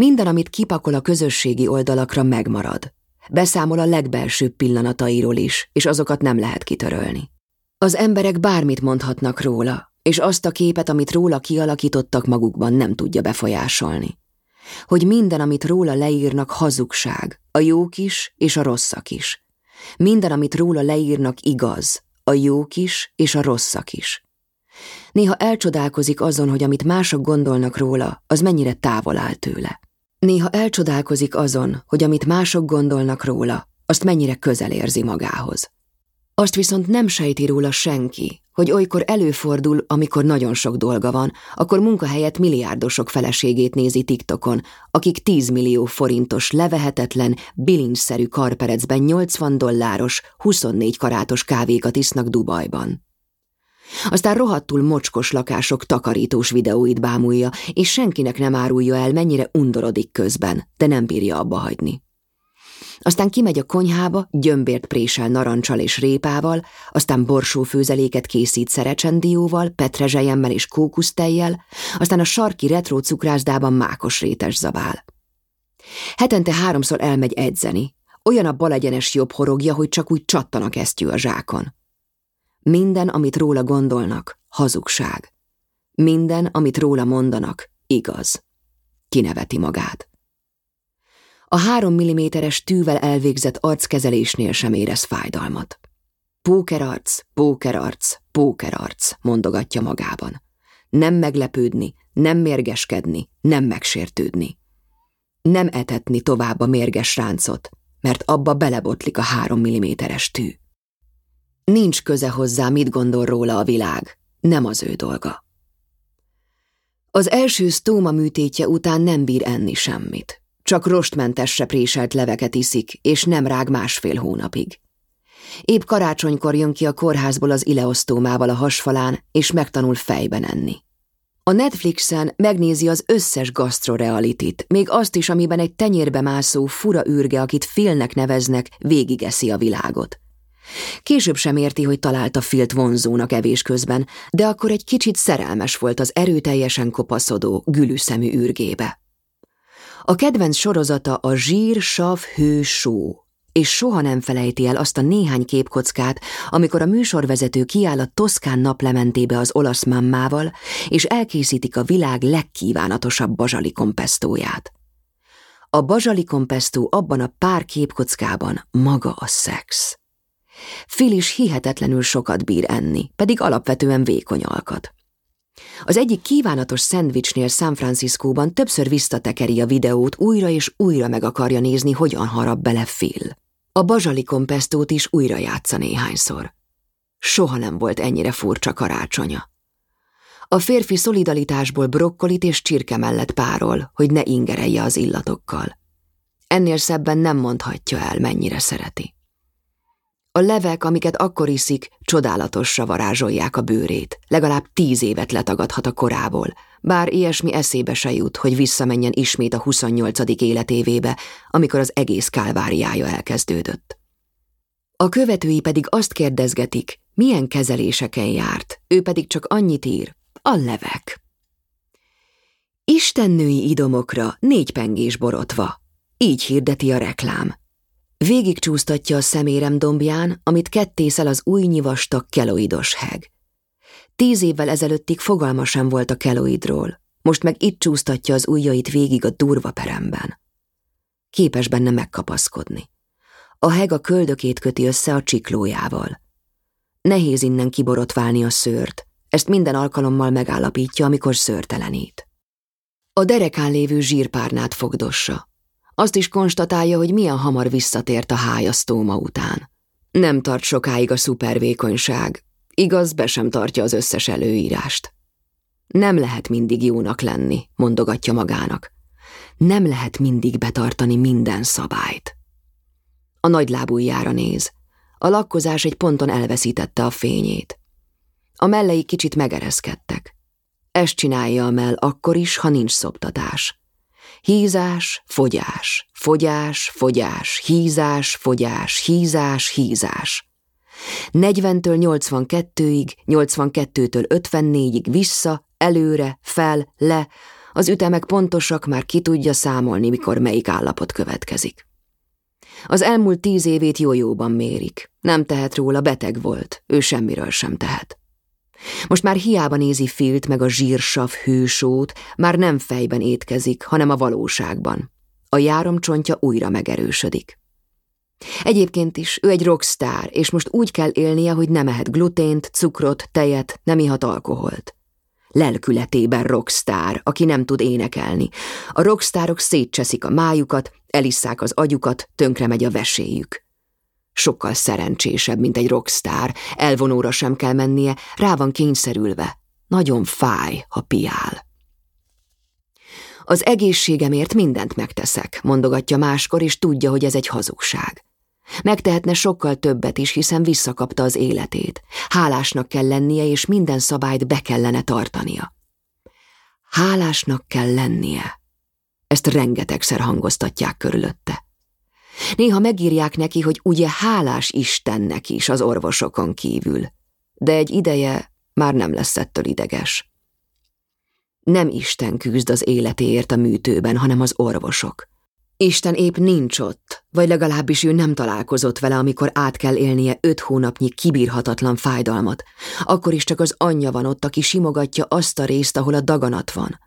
Minden, amit kipakol a közösségi oldalakra, megmarad. Beszámol a legbelsőbb pillanatairól is, és azokat nem lehet kitörölni. Az emberek bármit mondhatnak róla, és azt a képet, amit róla kialakítottak magukban, nem tudja befolyásolni. Hogy minden, amit róla leírnak, hazugság, a jók is és a rosszak is. Minden, amit róla leírnak, igaz, a jók is és a rosszak is. Néha elcsodálkozik azon, hogy amit mások gondolnak róla, az mennyire távol áll tőle. Néha elcsodálkozik azon, hogy amit mások gondolnak róla, azt mennyire közel érzi magához. Azt viszont nem sejti róla senki, hogy olykor előfordul, amikor nagyon sok dolga van, akkor munkahelyet milliárdosok feleségét nézi TikTokon, akik 10 millió forintos, levehetetlen, bilincszerű karperecben 80 dolláros, 24 karátos kávékat isznak Dubajban. Aztán rohadtul mocskos lakások takarítós videóit bámulja, és senkinek nem árulja el, mennyire undorodik közben, de nem bírja abba hagyni. Aztán kimegy a konyhába, gyömbért présel narancsal és répával, aztán borsófőzeléket készít szerecsendióval, petrezselyemmel és kókusztejjel, aztán a sarki retro cukrászdában mákos rétes zabál. Hetente háromszor elmegy edzeni, olyan a balegyenes jobb horogja, hogy csak úgy csattanak esztyű a zsákon. Minden, amit róla gondolnak, hazugság. Minden, amit róla mondanak, igaz. Kineveti magát. A három milliméteres tűvel elvégzett arckezelésnél sem érez fájdalmat. Pókerarc, pókerarc, pókerarc, mondogatja magában. Nem meglepődni, nem mérgeskedni, nem megsértődni. Nem etetni tovább a mérges ráncot, mert abba belebotlik a három milliméteres tű. Nincs köze hozzá, mit gondol róla a világ, nem az ő dolga. Az első sztóma műtétje után nem bír enni semmit. Csak rostmentesre préselt leveket iszik, és nem rág másfél hónapig. Épp karácsonykor jön ki a kórházból az ileosztómával a hasfalán, és megtanul fejben enni. A Netflixen megnézi az összes gasztrorealitit, még azt is, amiben egy tenyérbe mászó fura űrge, akit félnek neveznek, végigeszi a világot. Később sem érti, hogy találta Filt vonzónak evés közben, de akkor egy kicsit szerelmes volt az erőteljesen kopaszodó, gülüszemű űrgébe. A kedvenc sorozata a zsír, sav, hő, só, és soha nem felejti el azt a néhány képkockát, amikor a műsorvezető kiáll a Toszkán naplementébe az olasz mammával, és elkészítik a világ legkívánatosabb bazsalikompesztóját. A bazsalikompesztó abban a pár képkockában maga a szex. Phil is hihetetlenül sokat bír enni, pedig alapvetően vékony alkat. Az egyik kívánatos szendvicsnél San Franciscóban többször visszatekeri a videót, újra és újra meg akarja nézni, hogyan harap bele Phil. A bazsali pestót is újra játsza néhányszor. Soha nem volt ennyire furcsa karácsonya. A férfi szolidaritásból brokkolit és csirke mellett párol, hogy ne ingerelje az illatokkal. Ennél szebben nem mondhatja el, mennyire szereti. A levek, amiket akkor iszik, csodálatosra varázsolják a bőrét. Legalább tíz évet letagadhat a korából, bár ilyesmi eszébe se jut, hogy visszamenjen ismét a 28. életévébe, amikor az egész kálváriája elkezdődött. A követői pedig azt kérdezgetik, milyen kezeléseken járt, ő pedig csak annyit ír, a levek. Istennői idomokra négy pengés borotva. Így hirdeti a reklám. Végigcsúsztatja a szemérem dombján, amit kettészel az új nyivastag keloidos heg. Tíz évvel ezelőttig fogalma sem volt a keloidról, most meg itt csúsztatja az ujjait végig a durva peremben. Képes benne megkapaszkodni. A heg a köldökét köti össze a csiklójával. Nehéz innen kiborotválni a szőrt, ezt minden alkalommal megállapítja, amikor szőrtelenít. A derekán lévő zsírpárnát fogdossa. Azt is konstatálja, hogy milyen hamar visszatért a hájasztóma után. Nem tart sokáig a szupervékonyság, igaz, be sem tartja az összes előírást. Nem lehet mindig jónak lenni, mondogatja magának. Nem lehet mindig betartani minden szabályt. A nagylábújára néz. A lakkozás egy ponton elveszítette a fényét. A mellei kicsit megereszkedtek. Ezt csinálja a mell akkor is, ha nincs szoptatás. Hízás, fogyás, fogyás, fogyás, hízás, fogyás, hízás, hízás. 40-től 82-ig, 82-től 54-ig vissza, előre, fel, le, Az ütemek pontosak, már ki tudja számolni, mikor melyik állapot következik. Az elmúlt tíz évét jójóban mérik. Nem tehet róla, beteg volt, ő semmiről sem tehet. Most már hiába nézi Filt meg a zsírsav hősót, már nem fejben étkezik, hanem a valóságban. A járomcsontja újra megerősödik. Egyébként is ő egy rockstar, és most úgy kell élnie, hogy nem ehet glutént, cukrot, tejet, nem ihat alkoholt. Lelkületében rockstar, aki nem tud énekelni. A rockstárok szétcseszik a májukat, elisszák az agyukat, tönkre megy a veséjük. Sokkal szerencsésebb, mint egy rockstar, elvonóra sem kell mennie, rá van kényszerülve. Nagyon fáj, ha piál. Az egészségemért mindent megteszek, mondogatja máskor, és tudja, hogy ez egy hazugság. Megtehetne sokkal többet is, hiszen visszakapta az életét. Hálásnak kell lennie, és minden szabályt be kellene tartania. Hálásnak kell lennie. Ezt rengetegszer hangoztatják körülötte. Néha megírják neki, hogy ugye hálás Istennek is az orvosokon kívül, de egy ideje már nem lesz ettől ideges. Nem Isten küzd az életéért a műtőben, hanem az orvosok. Isten épp nincs ott, vagy legalábbis ő nem találkozott vele, amikor át kell élnie öt hónapnyi kibírhatatlan fájdalmat. Akkor is csak az anyja van ott, aki simogatja azt a részt, ahol a daganat van.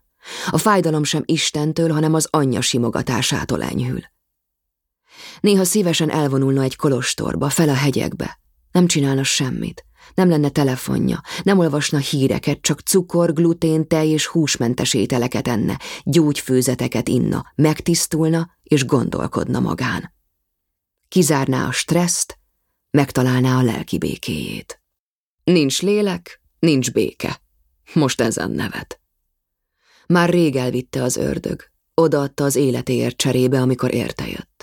A fájdalom sem Istentől, hanem az anyja simogatásától enyhül. Néha szívesen elvonulna egy kolostorba, fel a hegyekbe. Nem csinálna semmit. Nem lenne telefonja, nem olvasna híreket, csak cukor, glutén, tej és húsmentes ételeket enne, gyógyfőzeteket inna, megtisztulna és gondolkodna magán. Kizárná a stresszt, megtalálná a lelki békéjét. Nincs lélek, nincs béke. Most ezen nevet. Már rég elvitte az ördög, odaadta az életéért cserébe, amikor érte jött.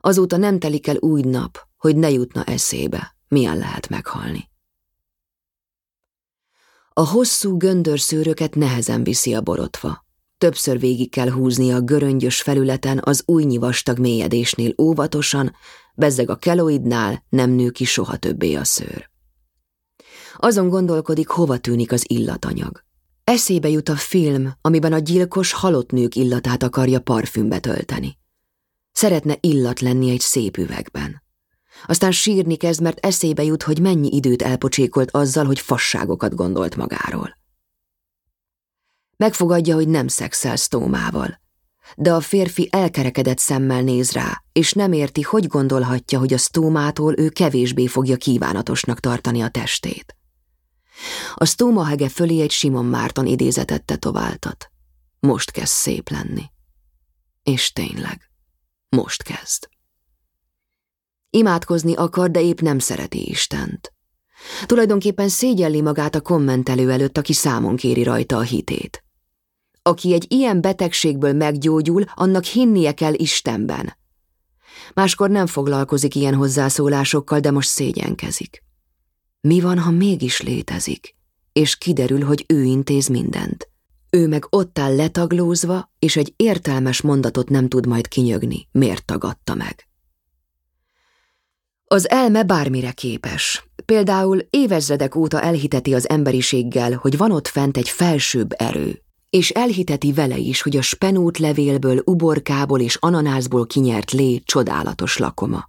Azóta nem telik el új nap, hogy ne jutna eszébe, milyen lehet meghalni. A hosszú göndörszőröket nehezen viszi a borotva. Többször végig kell húzni a göröngyös felületen az újnyi vastag mélyedésnél óvatosan, bezzeg a keloidnál nem nő ki soha többé a szőr. Azon gondolkodik, hova tűnik az illatanyag. Eszébe jut a film, amiben a gyilkos halott nők illatát akarja parfümbe tölteni. Szeretne illat lenni egy szép üvegben. Aztán sírni kezd, mert eszébe jut, hogy mennyi időt elpocsékolt azzal, hogy fasságokat gondolt magáról. Megfogadja, hogy nem szexel Stómával, de a férfi elkerekedett szemmel néz rá, és nem érti, hogy gondolhatja, hogy a Stómától ő kevésbé fogja kívánatosnak tartani a testét. A Stómahege fölé egy Simon Márton idézetet tetováltat. Most kezd szép lenni. És tényleg, most kezd. Imádkozni akar, de épp nem szereti Istent. Tulajdonképpen szégyelli magát a kommentelő előtt, aki számon kéri rajta a hitét. Aki egy ilyen betegségből meggyógyul, annak hinnie kell Istenben. Máskor nem foglalkozik ilyen hozzászólásokkal, de most szégyenkezik. Mi van, ha mégis létezik, és kiderül, hogy ő intéz mindent? Ő meg ott áll letaglózva, és egy értelmes mondatot nem tud majd kinyögni, miért tagadta meg. Az elme bármire képes. Például évezredek óta elhiteti az emberiséggel, hogy van ott fent egy felsőbb erő, és elhiteti vele is, hogy a spenút levélből, uborkából és ananászból kinyert lé csodálatos lakoma.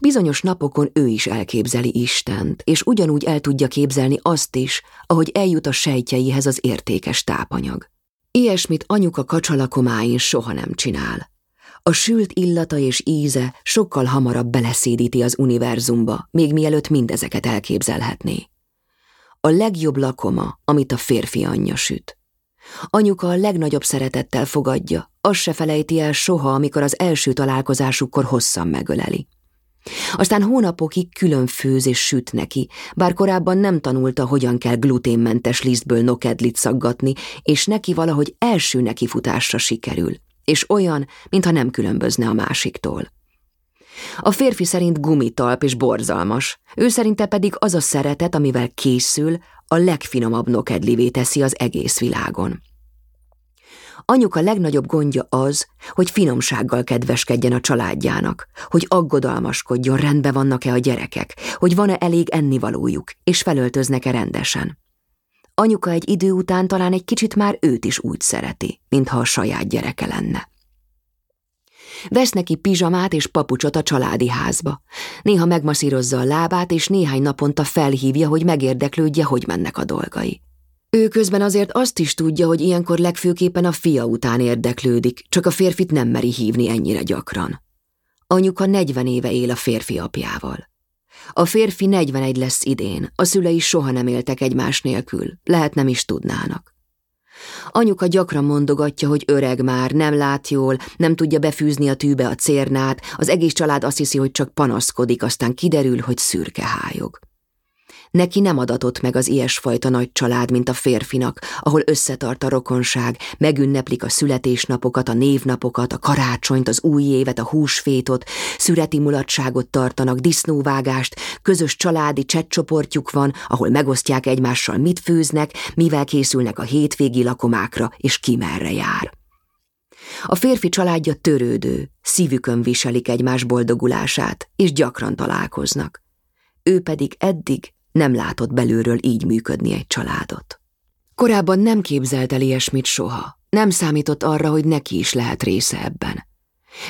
Bizonyos napokon ő is elképzeli Istent, és ugyanúgy el tudja képzelni azt is, ahogy eljut a sejtjeihez az értékes tápanyag. Ilyesmit anyuka kacsalakomáin soha nem csinál. A sült illata és íze sokkal hamarabb beleszédíti az univerzumba, még mielőtt mindezeket elképzelhetné. A legjobb lakoma, amit a férfi anyja süt. Anyuka a legnagyobb szeretettel fogadja, azt se felejti el soha, amikor az első találkozásukkor hosszan megöleli. Aztán hónapokig külön főz és süt neki, bár korábban nem tanulta, hogyan kell gluténmentes lisztből nokedlit szaggatni, és neki valahogy első nekifutásra sikerül és olyan, mintha nem különbözne a másiktól. A férfi szerint gumitalp és borzalmas, ő szerinte pedig az a szeretet, amivel készül, a legfinomabb nokedlivé teszi az egész világon. Anyuka legnagyobb gondja az, hogy finomsággal kedveskedjen a családjának, hogy aggodalmaskodjon, rendben vannak-e a gyerekek, hogy van-e elég ennivalójuk, és felöltöznek-e rendesen. Anyuka egy idő után talán egy kicsit már őt is úgy szereti, mintha a saját gyereke lenne. Vesz neki pizsamát és papucsot a családi házba. Néha megmaszírozza a lábát, és néhány naponta felhívja, hogy megérdeklődje, hogy mennek a dolgai. Ő közben azért azt is tudja, hogy ilyenkor legfőképpen a fia után érdeklődik, csak a férfit nem meri hívni ennyire gyakran. Anyuka 40 éve él a férfi apjával. A férfi 41 lesz idén, a szülei soha nem éltek egymás nélkül, lehet nem is tudnának. Anyuka gyakran mondogatja, hogy öreg már, nem lát jól, nem tudja befűzni a tűbe a cérnát, az egész család azt hiszi, hogy csak panaszkodik, aztán kiderül, hogy szürke hájog. Neki nem adatott meg az ilyesfajta nagy család, mint a férfinak, ahol összetart a rokonság, megünneplik a születésnapokat, a névnapokat, a karácsonyt, az új évet, a húsfétot, szüreti mulatságot tartanak, disznóvágást, közös családi csetcsoportjuk van, ahol megosztják egymással, mit főznek, mivel készülnek a hétvégi lakomákra, és ki merre jár. A férfi családja törődő, szívükön viselik egymás boldogulását, és gyakran találkoznak. Ő pedig eddig nem látott belülről így működni egy családot. Korábban nem képzelt el ilyesmit soha, nem számított arra, hogy neki is lehet része ebben.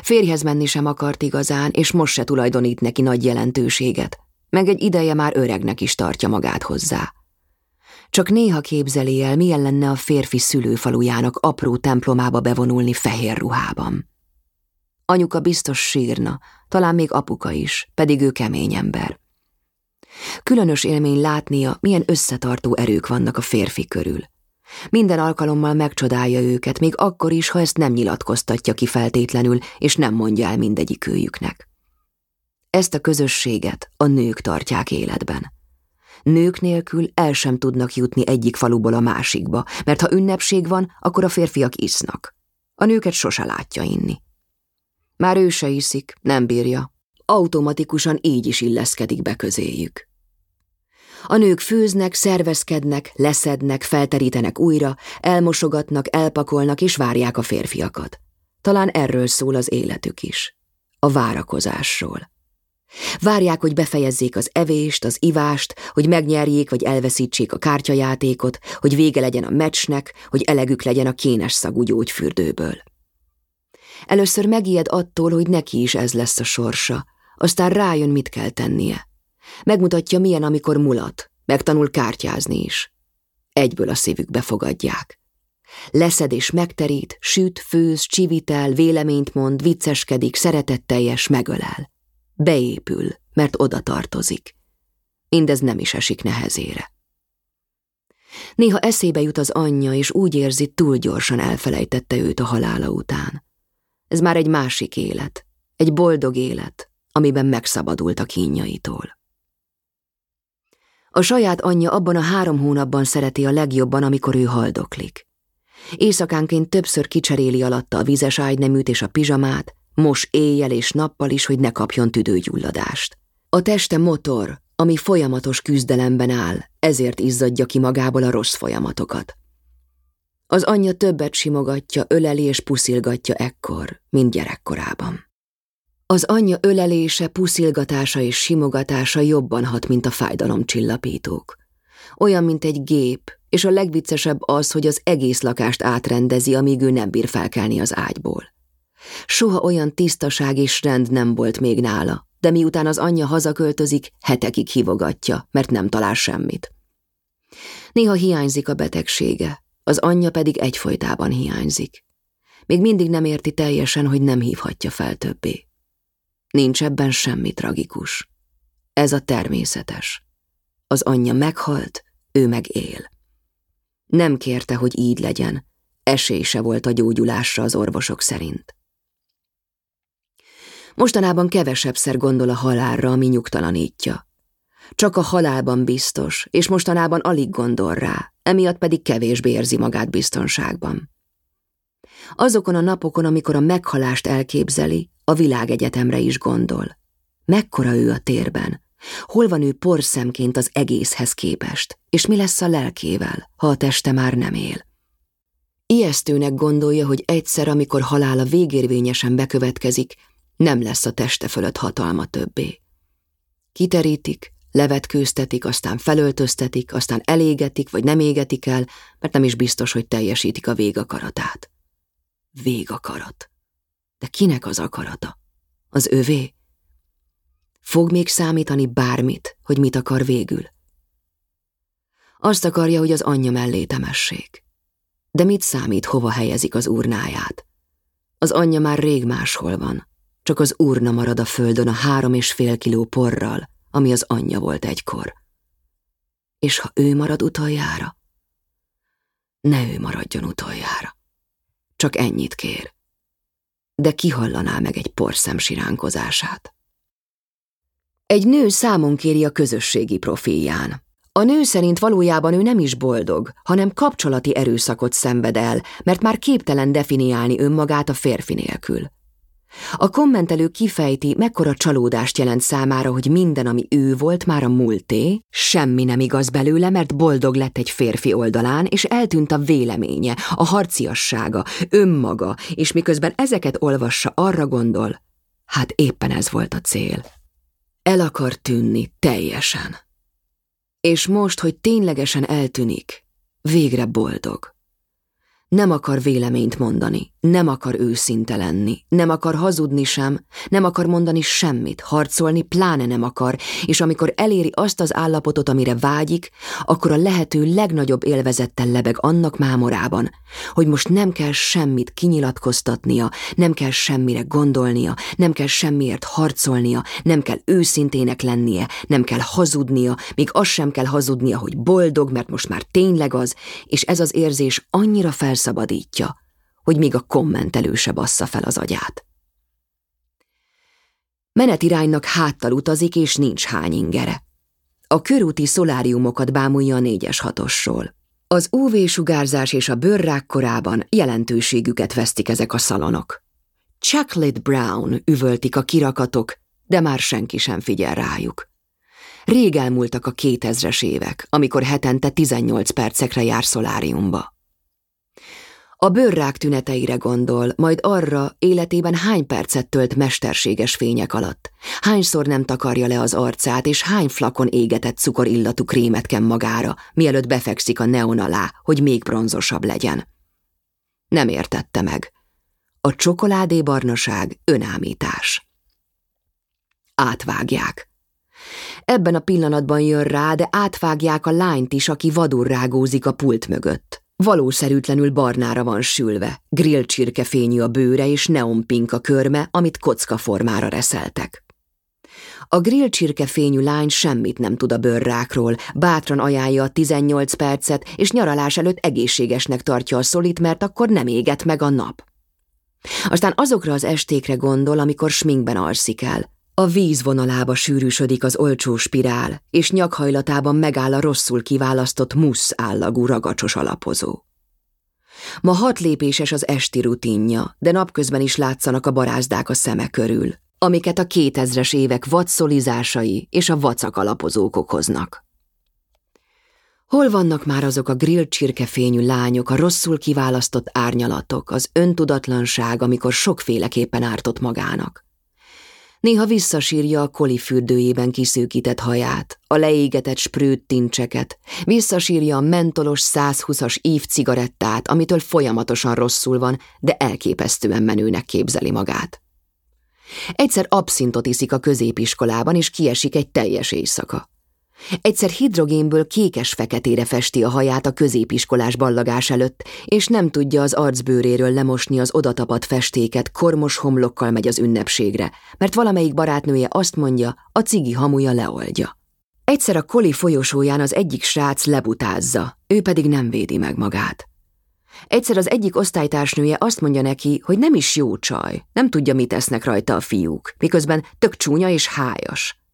Férjhez menni sem akart igazán, és most se tulajdonít neki nagy jelentőséget, meg egy ideje már öregnek is tartja magát hozzá. Csak néha képzeli el, milyen lenne a férfi szülőfalujának apró templomába bevonulni fehér ruhában. Anyuka biztos sírna, talán még apuka is, pedig ő kemény ember. Különös élmény látnia, milyen összetartó erők vannak a férfi körül. Minden alkalommal megcsodálja őket, még akkor is, ha ezt nem nyilatkoztatja ki feltétlenül, és nem mondja el mindegyik őjüknek. Ezt a közösséget a nők tartják életben. Nők nélkül el sem tudnak jutni egyik faluból a másikba, mert ha ünnepség van, akkor a férfiak isznak. A nőket sose látja inni. Már ő se iszik, nem bírja, automatikusan így is illeszkedik be közéjük. A nők főznek, szervezkednek, leszednek, felterítenek újra, elmosogatnak, elpakolnak és várják a férfiakat. Talán erről szól az életük is. A várakozásról. Várják, hogy befejezzék az evést, az ivást, hogy megnyerjék vagy elveszítsék a kártyajátékot, hogy vége legyen a meccsnek, hogy elegük legyen a kénes szagú gyógyfürdőből. Először megijed attól, hogy neki is ez lesz a sorsa, aztán rájön, mit kell tennie. Megmutatja, milyen, amikor mulat, megtanul kártyázni is. Egyből a szívükbe fogadják. Leszed és megterít, süt, főz, csivitel, véleményt mond, vicceskedik, szeretetteljes, megölel. Beépül, mert oda tartozik. Mindez nem is esik nehezére. Néha eszébe jut az anyja, és úgy érzi, túl gyorsan elfelejtette őt a halála után. Ez már egy másik élet, egy boldog élet, amiben megszabadult a kínjaitól. A saját anyja abban a három hónapban szereti a legjobban, amikor ő haldoklik. Éjszakánként többször kicseréli alatta a vizes ágyneműt és a pizsamát, mos éjjel és nappal is, hogy ne kapjon tüdőgyulladást. A teste motor, ami folyamatos küzdelemben áll, ezért izzadja ki magából a rossz folyamatokat. Az anyja többet simogatja, öleli és puszilgatja ekkor, mint gyerekkorában. Az anyja ölelése, puszilgatása és simogatása jobban hat, mint a fájdalomcsillapítók. Olyan, mint egy gép, és a legviccesebb az, hogy az egész lakást átrendezi, amíg ő nem bír felkelni az ágyból. Soha olyan tisztaság és rend nem volt még nála, de miután az anyja hazaköltözik, hetekig hívogatja, mert nem talál semmit. Néha hiányzik a betegsége, az anyja pedig egyfolytában hiányzik. Még mindig nem érti teljesen, hogy nem hívhatja fel többé. Nincs ebben semmi tragikus. Ez a természetes. Az anyja meghalt, ő meg él. Nem kérte, hogy így legyen, esése volt a gyógyulásra az orvosok szerint. Mostanában kevesebbszer gondol a halálra, ami nyugtalanítja. Csak a halálban biztos, és mostanában alig gondol rá, emiatt pedig kevésbé érzi magát biztonságban. Azokon a napokon, amikor a meghalást elképzeli, a világegyetemre is gondol. Mekkora ő a térben? Hol van ő porszemként az egészhez képest? És mi lesz a lelkével, ha a teste már nem él? Ijesztőnek gondolja, hogy egyszer, amikor halála végérvényesen bekövetkezik, nem lesz a teste fölött hatalma többé. Kiterítik, Levetkőztetik, aztán felöltöztetik, aztán elégetik, vagy nem égetik el, mert nem is biztos, hogy teljesítik a végakaratát. Végakarat. De kinek az akarata? Az övé? Fog még számítani bármit, hogy mit akar végül? Azt akarja, hogy az anyja mellé temessék. De mit számít, hova helyezik az urnáját? Az anyja már rég máshol van, csak az urna marad a földön a három és fél kiló porral, ami az anyja volt egykor. És ha ő marad utoljára? Ne ő maradjon utoljára. Csak ennyit kér. De kihallaná meg egy porszem siránkozását. Egy nő számon kéri a közösségi profilján. A nő szerint valójában ő nem is boldog, hanem kapcsolati erőszakot szenved el, mert már képtelen definiálni önmagát a férfi nélkül. A kommentelő kifejti, mekkora csalódást jelent számára, hogy minden, ami ő volt, már a múlté, semmi nem igaz belőle, mert boldog lett egy férfi oldalán, és eltűnt a véleménye, a harciassága, önmaga, és miközben ezeket olvassa, arra gondol, hát éppen ez volt a cél. El akar tűnni teljesen. És most, hogy ténylegesen eltűnik, végre boldog. Nem akar véleményt mondani, nem akar őszinte lenni, nem akar hazudni sem, nem akar mondani semmit, harcolni pláne nem akar, és amikor eléri azt az állapotot, amire vágyik, akkor a lehető legnagyobb élvezettel lebeg annak mámorában, hogy most nem kell semmit kinyilatkoztatnia, nem kell semmire gondolnia, nem kell semmiért harcolnia, nem kell őszintének lennie, nem kell hazudnia, még az sem kell hazudnia, hogy boldog, mert most már tényleg az, és ez az érzés annyira felszabadítja, hogy még a kommentelő se bassza fel az agyát. Menetiránynak háttal utazik, és nincs hány ingere. A körúti szoláriumokat bámulja a négyes hatosról. Az UV-sugárzás és a bőrrák korában jelentőségüket vesztik ezek a szalonok. Chocolate Brown üvöltik a kirakatok, de már senki sem figyel rájuk. Rég elmúltak a kétezres évek, amikor hetente 18 percekre jár szoláriumba. A bőrrák tüneteire gondol, majd arra, életében hány percet tölt mesterséges fények alatt, hányszor nem takarja le az arcát, és hány flakon égetett cukorillatú krémet ken magára, mielőtt befekszik a neon alá, hogy még bronzosabb legyen. Nem értette meg. A csokoládé barnaság önámítás. Átvágják. Ebben a pillanatban jön rá, de átvágják a lányt is, aki vadul rágózik a pult mögött. Valószerűtlenül barnára van sülve, grill csirkefényű a bőre és a körme, amit kocka formára reszeltek. A grill csirkefényű lány semmit nem tud a bőrrákról, bátran ajánlja a 18 percet, és nyaralás előtt egészségesnek tartja a szolit, mert akkor nem éget meg a nap. Aztán azokra az estékre gondol, amikor sminkben alszik el, a víz vonalába sűrűsödik az olcsó spirál, és nyakhajlatában megáll a rosszul kiválasztott musz állagú ragacsos alapozó. Ma hat lépéses az esti rutinja, de napközben is látszanak a barázdák a szeme körül, amiket a kétezres évek vadszolizásai és a vacak alapozók okoznak. Hol vannak már azok a grill csirkefényű lányok, a rosszul kiválasztott árnyalatok, az öntudatlanság, amikor sokféleképpen ártott magának? Néha visszasírja a koli fürdőjében kiszűkített haját, a leégetett sprőt tincseket, visszasírja a mentolos 120-as ív cigarettát, amitől folyamatosan rosszul van, de elképesztően menőnek képzeli magát. Egyszer abszintot iszik a középiskolában, és kiesik egy teljes éjszaka. Egyszer hidrogénből kékes-feketére festi a haját a középiskolás ballagás előtt, és nem tudja az arcbőréről lemosni az odatapadt festéket, kormos homlokkal megy az ünnepségre, mert valamelyik barátnője azt mondja, a cigi hamuja leoldja. Egyszer a koli folyosóján az egyik srác lebutázza, ő pedig nem védi meg magát. Egyszer az egyik osztálytársnője azt mondja neki, hogy nem is jó csaj, nem tudja, mit esznek rajta a fiúk, miközben tök csúnya és hájas.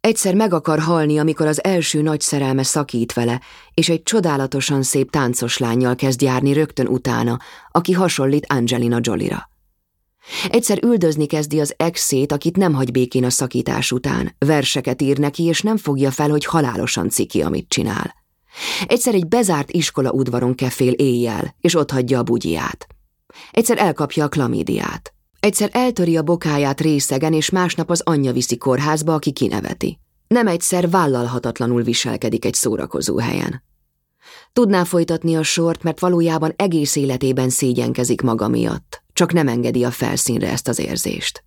Egyszer meg akar halni, amikor az első nagy szerelme szakít vele, és egy csodálatosan szép táncos lányjal kezd járni rögtön utána, aki hasonlít Angelina Jolira. Egyszer üldözni kezdi az exét, akit nem hagy békén a szakítás után, verseket ír neki, és nem fogja fel, hogy halálosan ciki, amit csinál. Egyszer egy bezárt iskola udvaron kefél éjjel, és ott hagyja a bugyját. Egyszer elkapja a klamídiát. Egyszer eltöri a bokáját részegen, és másnap az anyja viszi kórházba, aki kineveti. Nem egyszer vállalhatatlanul viselkedik egy szórakozó helyen. Tudná folytatni a sort, mert valójában egész életében szégyenkezik maga miatt, csak nem engedi a felszínre ezt az érzést.